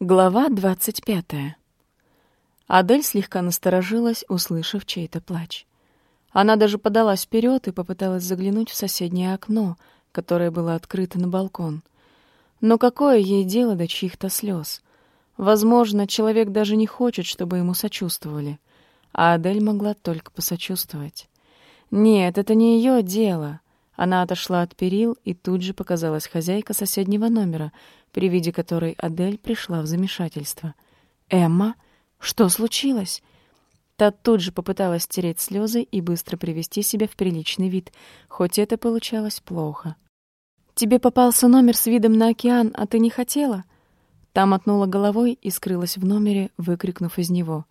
Глава двадцать пятая. Адель слегка насторожилась, услышав чей-то плач. Она даже подалась вперед и попыталась заглянуть в соседнее окно, которое было открыто на балкон. Но какое ей дело до чьих-то слез? Возможно, человек даже не хочет, чтобы ему сочувствовали. А Адель могла только посочувствовать. Нет, это не ее дело. Она отошла от перил, и тут же показалась хозяйка соседнего номера, при виде которой Адель пришла в замешательство. «Эмма? Что случилось?» Та тут же попыталась стереть слезы и быстро привести себя в приличный вид, хоть это получалось плохо. «Тебе попался номер с видом на океан, а ты не хотела?» Та мотнула головой и скрылась в номере, выкрикнув из него.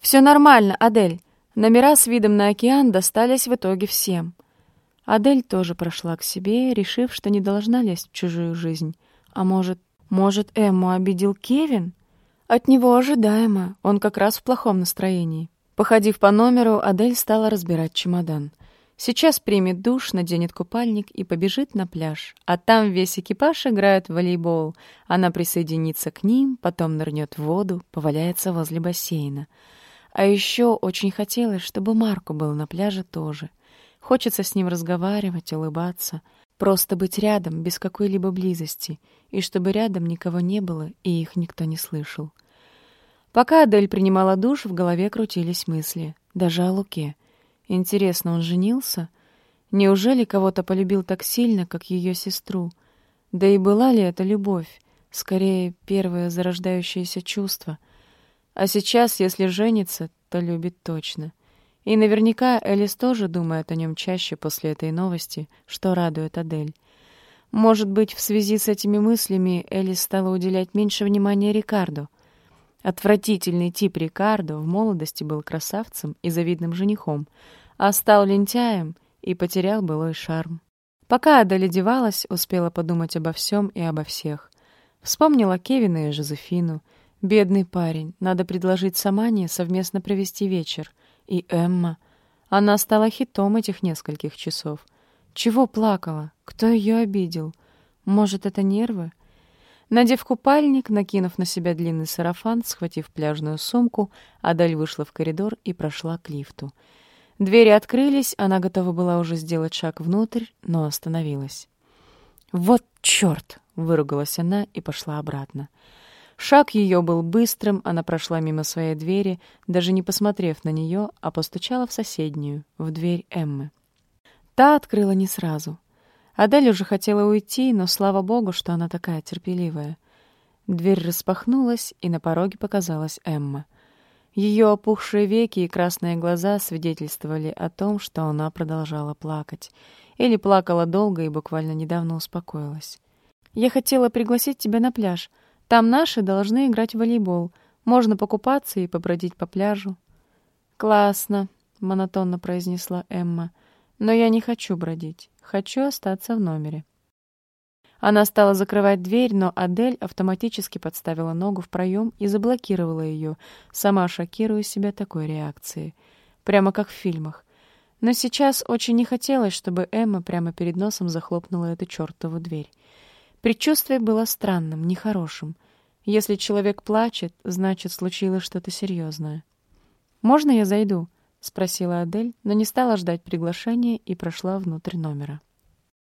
«Все нормально, Адель. Номера с видом на океан достались в итоге всем». Адель тоже прошла к себе, решив, что не должна лезть в чужую жизнь. А может, может, Эмму обидел Кевин? От него ожидаемо, он как раз в плохом настроении. Походив по номеру, Адель стала разбирать чемодан. Сейчас примет душ, наденет купальник и побежит на пляж. А там весь экипаж играет в волейбол. Она присоединится к ним, потом нырнет в воду, поваляется возле бассейна. А еще очень хотелось, чтобы Марко был на пляже тоже. Хочется с ним разговаривать, улыбаться, просто быть рядом, без какой-либо близости, и чтобы рядом никого не было и их никто не слышал. Пока Адель принимала душ, в голове крутились мысли, даже о Луке. Интересно, он женился? Неужели кого-то полюбил так сильно, как ее сестру? Да и была ли это любовь? Скорее, первое зарождающееся чувство. А сейчас, если женится, то любит точно. И наверняка Элис тоже думает о нем чаще после этой новости, что радует Адель. Может быть, в связи с этими мыслями Элис стала уделять меньше внимания Рикарду. Отвратительный тип Рикардо в молодости был красавцем и завидным женихом, а стал лентяем и потерял былой шарм. Пока Адель одевалась, успела подумать обо всем и обо всех. Вспомнила Кевина и Жозефину. Бедный парень, надо предложить Самане совместно провести вечер. И Эмма. Она стала хитом этих нескольких часов. Чего плакала? Кто ее обидел? Может, это нервы? Надев купальник, накинув на себя длинный сарафан, схватив пляжную сумку, Адаль вышла в коридор и прошла к лифту. Двери открылись, она готова была уже сделать шаг внутрь, но остановилась. «Вот черт!» — выругалась она и пошла обратно. Шаг ее был быстрым, она прошла мимо своей двери, даже не посмотрев на нее, а постучала в соседнюю, в дверь Эммы. Та открыла не сразу. Адель уже хотела уйти, но слава богу, что она такая терпеливая. Дверь распахнулась, и на пороге показалась Эмма. Ее опухшие веки и красные глаза свидетельствовали о том, что она продолжала плакать. Или плакала долго и буквально недавно успокоилась. «Я хотела пригласить тебя на пляж», там наши должны играть в волейбол. Можно покупаться и побродить по пляжу». «Классно», — монотонно произнесла Эмма. «Но я не хочу бродить. Хочу остаться в номере». Она стала закрывать дверь, но Адель автоматически подставила ногу в проем и заблокировала ее, сама шокируя себя такой реакцией. Прямо как в фильмах. Но сейчас очень не хотелось, чтобы Эмма прямо перед носом захлопнула эту чертову дверь. Предчувствие было странным, нехорошим. Если человек плачет, значит, случилось что-то серьезное. «Можно я зайду?» — спросила Адель, но не стала ждать приглашения и прошла внутрь номера.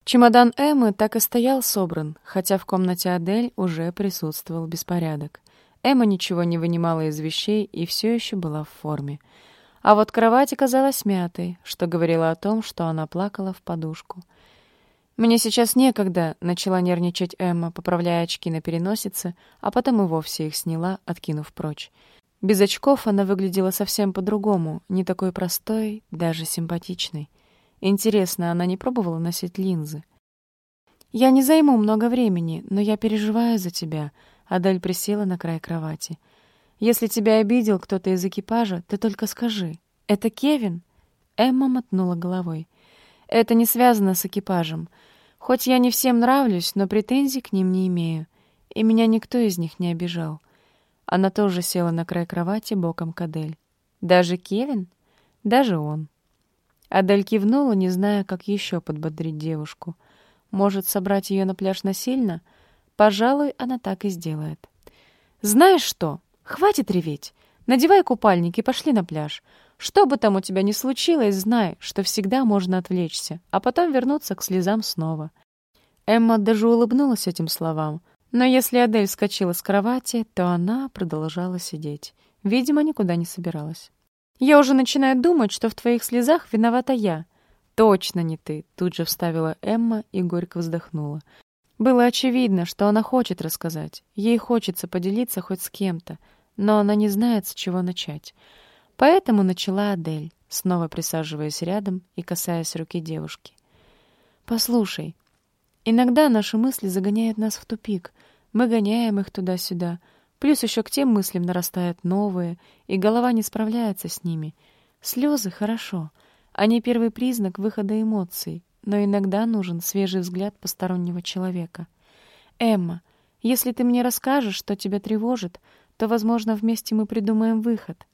Чемодан Эммы так и стоял собран, хотя в комнате Адель уже присутствовал беспорядок. Эмма ничего не вынимала из вещей и все еще была в форме. А вот кровать оказалась мятой, что говорило о том, что она плакала в подушку — «Мне сейчас некогда», — начала нервничать Эмма, поправляя очки на переносице, а потом и вовсе их сняла, откинув прочь. Без очков она выглядела совсем по-другому, не такой простой, даже симпатичной. Интересно, она не пробовала носить линзы? «Я не займу много времени, но я переживаю за тебя», — Адель присела на край кровати. «Если тебя обидел кто-то из экипажа, ты только скажи. Это Кевин?» Эмма мотнула головой. «Это не связано с экипажем. Хоть я не всем нравлюсь, но претензий к ним не имею, и меня никто из них не обижал. Она тоже села на край кровати боком к Адель. Даже Кевин? Даже он. Адель кивнула, не зная, как еще подбодрить девушку. Может, собрать ее на пляж насильно? Пожалуй, она так и сделает. «Знаешь что? Хватит реветь. Надевай купальник и пошли на пляж. Что бы там у тебя ни случилось, знай, что всегда можно отвлечься, а потом вернуться к слезам снова». Эмма даже улыбнулась этим словам, но если Адель скочила с кровати, то она продолжала сидеть. Видимо, никуда не собиралась. «Я уже начинаю думать, что в твоих слезах виновата я». «Точно не ты», — тут же вставила Эмма и горько вздохнула. Было очевидно, что она хочет рассказать. Ей хочется поделиться хоть с кем-то, но она не знает, с чего начать. Поэтому начала Адель, снова присаживаясь рядом и касаясь руки девушки. «Послушай, иногда наши мысли загоняют нас в тупик. Мы гоняем их туда-сюда. Плюс еще к тем мыслям нарастают новые, и голова не справляется с ними. Слезы — хорошо. Они первый признак выхода эмоций, но иногда нужен свежий взгляд постороннего человека. «Эмма, если ты мне расскажешь, что тебя тревожит, то, возможно, вместе мы придумаем выход».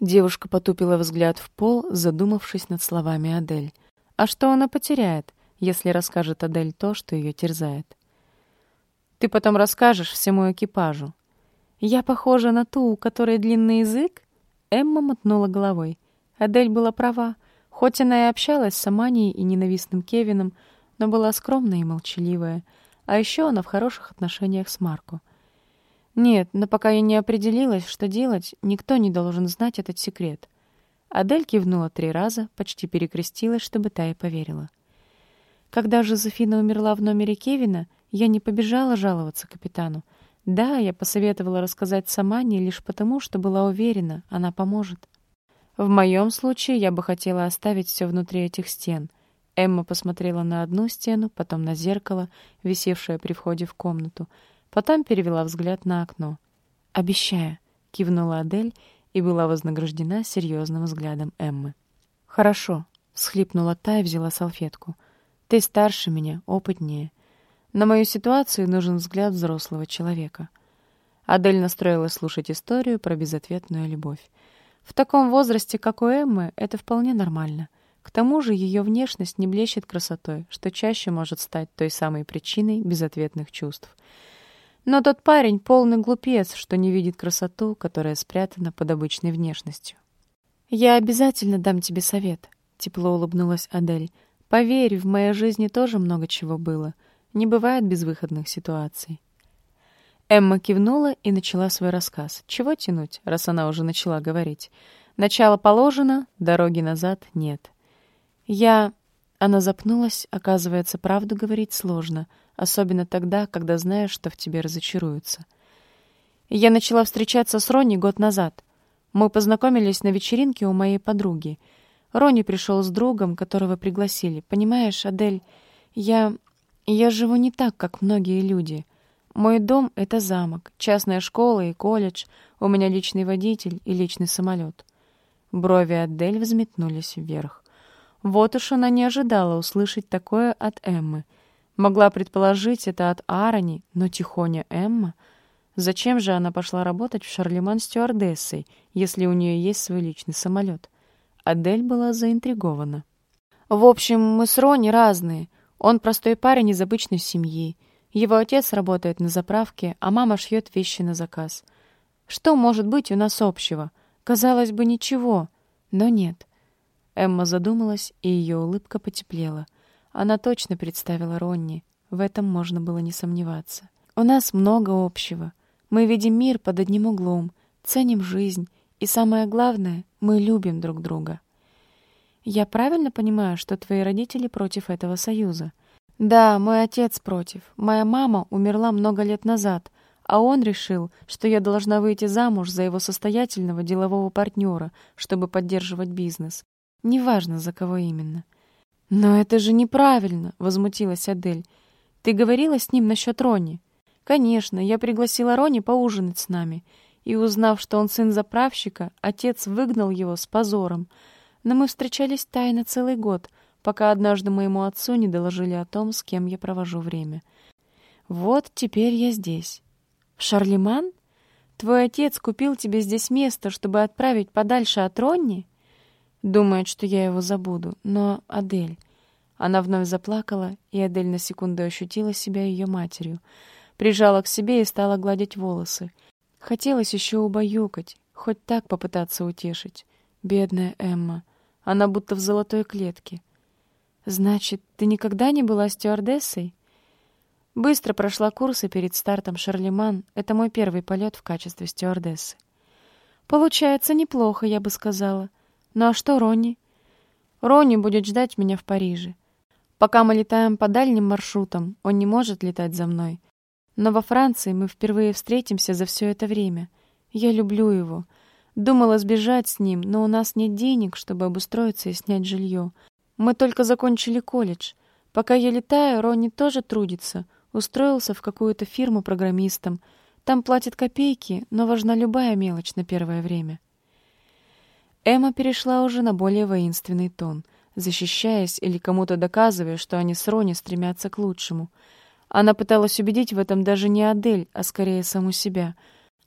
Девушка потупила взгляд в пол, задумавшись над словами Адель. А что она потеряет, если расскажет Адель то, что ее терзает? «Ты потом расскажешь всему экипажу». «Я похожа на ту, у которой длинный язык?» Эмма мотнула головой. Адель была права. Хоть она и общалась с Аманией и ненавистным Кевином, но была скромная и молчаливая. А еще она в хороших отношениях с Марко. Нет, но пока я не определилась, что делать, никто не должен знать этот секрет. Адель кивнула три раза, почти перекрестилась, чтобы та и поверила. Когда Жозефина умерла в номере Кевина, я не побежала жаловаться капитану. Да, я посоветовала рассказать Самане лишь потому, что была уверена, она поможет. В моем случае я бы хотела оставить все внутри этих стен. Эмма посмотрела на одну стену, потом на зеркало, висевшее при входе в комнату, потом перевела взгляд на окно. «Обещаю», — кивнула Адель и была вознаграждена серьезным взглядом Эммы. «Хорошо», — схлипнула та и взяла салфетку. «Ты старше меня, опытнее. На мою ситуацию нужен взгляд взрослого человека». Адель настроилась слушать историю про безответную любовь. В таком возрасте, как у Эммы, это вполне нормально. К тому же ее внешность не блещет красотой, что чаще может стать той самой причиной безответных чувств. Но тот парень полный глупец, что не видит красоту, которая спрятана под обычной внешностью. «Я обязательно дам тебе совет», — тепло улыбнулась Адель. «Поверь, в моей жизни тоже много чего было. Не бывает безвыходных ситуаций. Эмма кивнула и начала свой рассказ. Чего тянуть, раз она уже начала говорить? Начало положено, дороги назад нет. Я... Она запнулась, оказывается, правду говорить сложно, особенно тогда, когда знаешь, что в тебе разочаруются. Я начала встречаться с Ронни год назад. Мы познакомились на вечеринке у моей подруги. Ронни пришел с другом, которого пригласили. Понимаешь, Адель, я... Я живу не так, как многие люди — мой дом — это замок, частная школа и колледж, у меня личный водитель и личный самолет. Брови Адель взметнулись вверх. Вот уж она не ожидала услышать такое от Эммы. Могла предположить это от Арони, но тихоня Эмма... Зачем же она пошла работать в Шарлеман стюардессой, если у нее есть свой личный самолет? Адель была заинтригована. «В общем, мы с Рони разные. Он простой парень из обычной семьи. Его отец работает на заправке, а мама шьет вещи на заказ. Что может быть у нас общего? Казалось бы, ничего, но нет. Эмма задумалась, и ее улыбка потеплела. Она точно представила Ронни. В этом можно было не сомневаться. У нас много общего. Мы видим мир под одним углом, ценим жизнь, и самое главное, мы любим друг друга. Я правильно понимаю, что твои родители против этого союза? Да, мой отец против. Моя мама умерла много лет назад, а он решил, что я должна выйти замуж за его состоятельного делового партнера, чтобы поддерживать бизнес. Неважно, за кого именно. «Но это же неправильно!» — возмутилась Адель. «Ты говорила с ним насчет Рони?» «Конечно, я пригласила Рони поужинать с нами. И, узнав, что он сын заправщика, отец выгнал его с позором. Но мы встречались тайно целый год — пока однажды моему отцу не доложили о том, с кем я провожу время. Вот теперь я здесь. Шарлеман? Твой отец купил тебе здесь место, чтобы отправить подальше от Ронни? Думает, что я его забуду. Но, Адель... Она вновь заплакала, и Адель на секунду ощутила себя ее матерью. Прижала к себе и стала гладить волосы. Хотелось еще убаюкать, хоть так попытаться утешить. Бедная Эмма. Она будто в золотой клетке. «Значит, ты никогда не была стюардессой?» Быстро прошла курсы перед стартом Шарлеман. Это мой первый полет в качестве стюардессы. Получается неплохо, я бы сказала. Ну а что Ронни? Ронни будет ждать меня в Париже. Пока мы летаем по дальним маршрутам, он не может летать за мной. Но во Франции мы впервые встретимся за все это время. Я люблю его. Думала сбежать с ним, но у нас нет денег, чтобы обустроиться и снять жилье. Мы только закончили колледж. Пока я летаю, Ронни тоже трудится. Устроился в какую-то фирму программистом. Там платят копейки, но важна любая мелочь на первое время. Эмма перешла уже на более воинственный тон, защищаясь или кому-то доказывая, что они с Ронни стремятся к лучшему. Она пыталась убедить в этом даже не Адель, а скорее саму себя.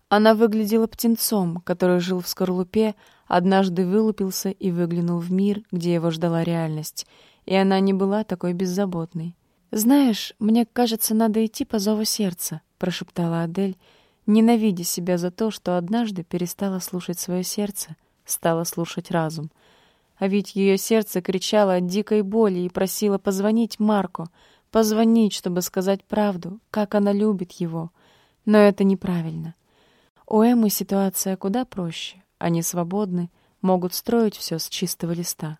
Она выглядела птенцом, который жил в скорлупе, однажды вылупился и выглянул в мир, где его ждала реальность, и она не была такой беззаботной. «Знаешь, мне кажется, надо идти по зову сердца», — прошептала Адель, ненавидя себя за то, что однажды перестала слушать свое сердце, стала слушать разум. А ведь ее сердце кричало от дикой боли и просило позвонить Марку, позвонить, чтобы сказать правду, как она любит его. Но это неправильно. У Эммы ситуация куда проще. Они свободны, могут строить все с чистого листа.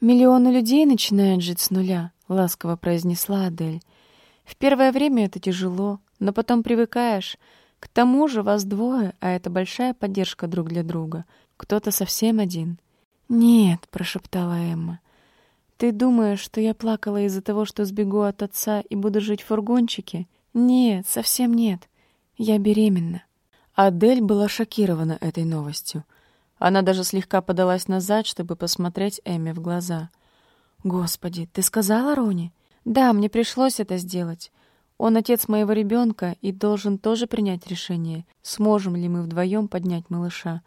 Миллионы людей начинают жить с нуля, — ласково произнесла Адель. «В первое время это тяжело, но потом привыкаешь. К тому же вас двое, а это большая поддержка друг для друга. Кто-то совсем один». «Нет», — прошептала Эмма. «Ты думаешь, что я плакала из-за того, что сбегу от отца и буду жить в фургончике? Нет, совсем нет. Я беременна». Адель была шокирована этой новостью. Она даже слегка подалась назад, чтобы посмотреть Эмме в глаза — «Господи, ты сказала Рони?» «Да, мне пришлось это сделать. Он отец моего ребенка и должен тоже принять решение, сможем ли мы вдвоем поднять малыша.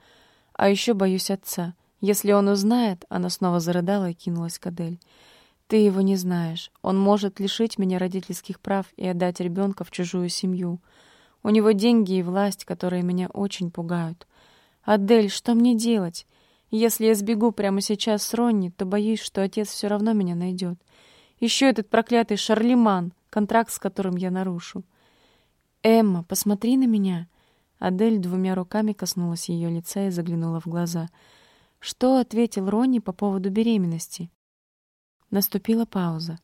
А еще боюсь отца. Если он узнает...» Она снова зарыдала и кинулась к Адель. «Ты его не знаешь. Он может лишить меня родительских прав и отдать ребенка в чужую семью. У него деньги и власть, которые меня очень пугают. Адель, что мне делать? Если я сбегу прямо сейчас с Ронни, то боюсь, что отец все равно меня найдет. Еще этот проклятый Шарлеман, контракт с которым я нарушу. «Эмма, посмотри на меня!» Адель двумя руками коснулась ее лица и заглянула в глаза. Что ответил Ронни по поводу беременности? Наступила пауза.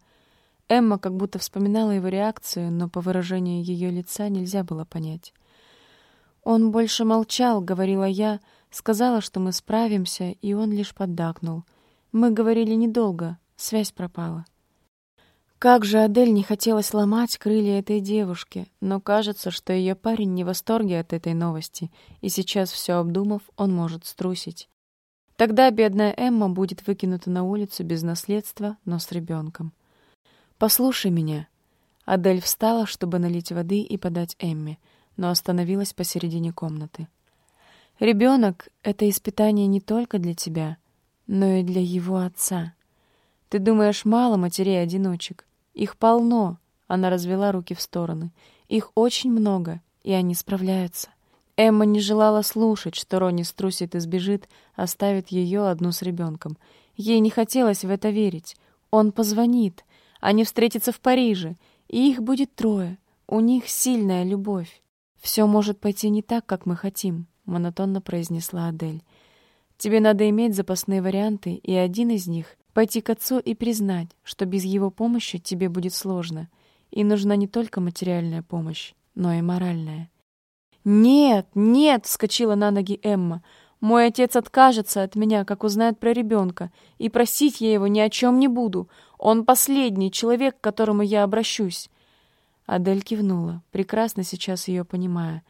Эмма как будто вспоминала его реакцию, но по выражению ее лица нельзя было понять. «Он больше молчал», — говорила я, сказала, что мы справимся, и он лишь поддакнул. Мы говорили недолго, связь пропала. Как же Адель не хотелось ломать крылья этой девушки, но кажется, что ее парень не в восторге от этой новости, и сейчас, все обдумав, он может струсить. Тогда бедная Эмма будет выкинута на улицу без наследства, но с ребенком. «Послушай меня». Адель встала, чтобы налить воды и подать Эмме — но остановилась посередине комнаты. Ребенок — это испытание не только для тебя, но и для его отца. Ты думаешь, мало матерей-одиночек? Их полно. Она развела руки в стороны. Их очень много, и они справляются. Эмма не желала слушать, что Ронни струсит и сбежит, оставит ее одну с ребенком. Ей не хотелось в это верить. Он позвонит. Они встретятся в Париже, и их будет трое. У них сильная любовь. «Все может пойти не так, как мы хотим», — монотонно произнесла Адель. «Тебе надо иметь запасные варианты, и один из них — пойти к отцу и признать, что без его помощи тебе будет сложно, и нужна не только материальная помощь, но и моральная». «Нет, нет!» — вскочила на ноги Эмма. «Мой отец откажется от меня, как узнает про ребенка, и просить я его ни о чем не буду. Он последний человек, к которому я обращусь. Адель кивнула, прекрасно сейчас ее понимая.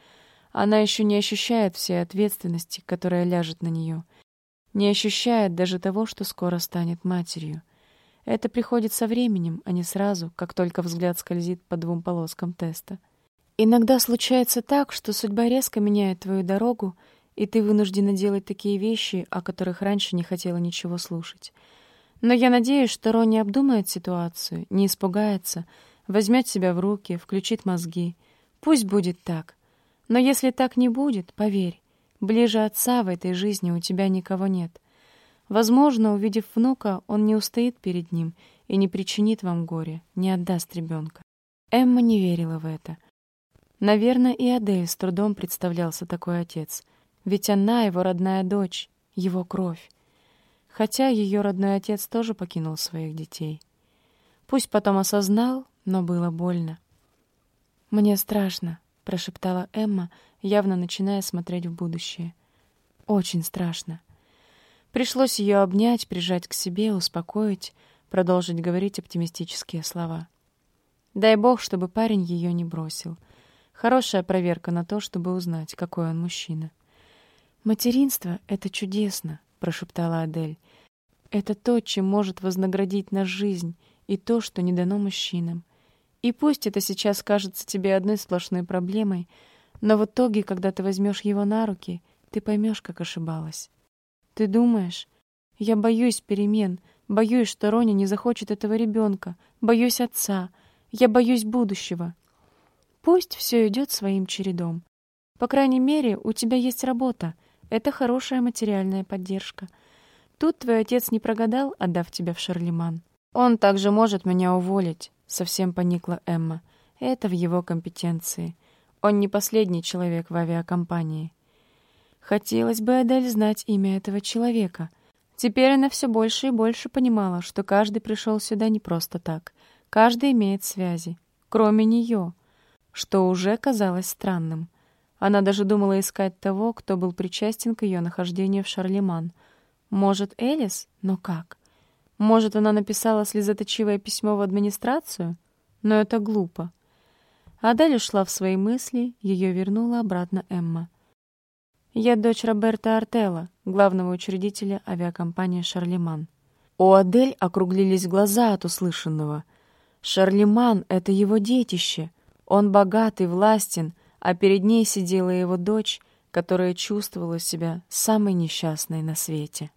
Она еще не ощущает всей ответственности, которая ляжет на нее. Не ощущает даже того, что скоро станет матерью. Это приходит со временем, а не сразу, как только взгляд скользит по двум полоскам теста. Иногда случается так, что судьба резко меняет твою дорогу, и ты вынуждена делать такие вещи, о которых раньше не хотела ничего слушать. Но я надеюсь, что Ронни обдумает ситуацию, не испугается — возьмет себя в руки, включит мозги. Пусть будет так. Но если так не будет, поверь, ближе отца в этой жизни у тебя никого нет. Возможно, увидев внука, он не устоит перед ним и не причинит вам горе, не отдаст ребенка. Эмма не верила в это. Наверное, и Адель с трудом представлялся такой отец, ведь она его родная дочь, его кровь. Хотя ее родной отец тоже покинул своих детей. Пусть потом осознал, но было больно. «Мне страшно», — прошептала Эмма, явно начиная смотреть в будущее. «Очень страшно». Пришлось ее обнять, прижать к себе, успокоить, продолжить говорить оптимистические слова. Дай бог, чтобы парень ее не бросил. Хорошая проверка на то, чтобы узнать, какой он мужчина. «Материнство — это чудесно», — прошептала Адель. «Это то, чем может вознаградить нас жизнь, и то, что не дано мужчинам. И пусть это сейчас кажется тебе одной сплошной проблемой, но в итоге, когда ты возьмешь его на руки, ты поймешь, как ошибалась. Ты думаешь, я боюсь перемен, боюсь, что Роня не захочет этого ребенка, боюсь отца, я боюсь будущего. Пусть все идет своим чередом. По крайней мере, у тебя есть работа. Это хорошая материальная поддержка. Тут твой отец не прогадал, отдав тебя в Шарлеман. Он также может меня уволить, совсем поникла Эмма. Это в его компетенции. Он не последний человек в авиакомпании. Хотелось бы Адель знать имя этого человека. Теперь она все больше и больше понимала, что каждый пришел сюда не просто так. Каждый имеет связи, кроме нее, что уже казалось странным. Она даже думала искать того, кто был причастен к ее нахождению в Шарлеман. Может, Элис? Но как? Может, она написала слезоточивое письмо в администрацию? Но это глупо. Адель ушла в свои мысли, ее вернула обратно Эмма. «Я дочь Роберта Артелла, главного учредителя авиакомпании «Шарлеман». У Адель округлились глаза от услышанного. «Шарлеман — это его детище. Он богатый, властен, а перед ней сидела его дочь, которая чувствовала себя самой несчастной на свете».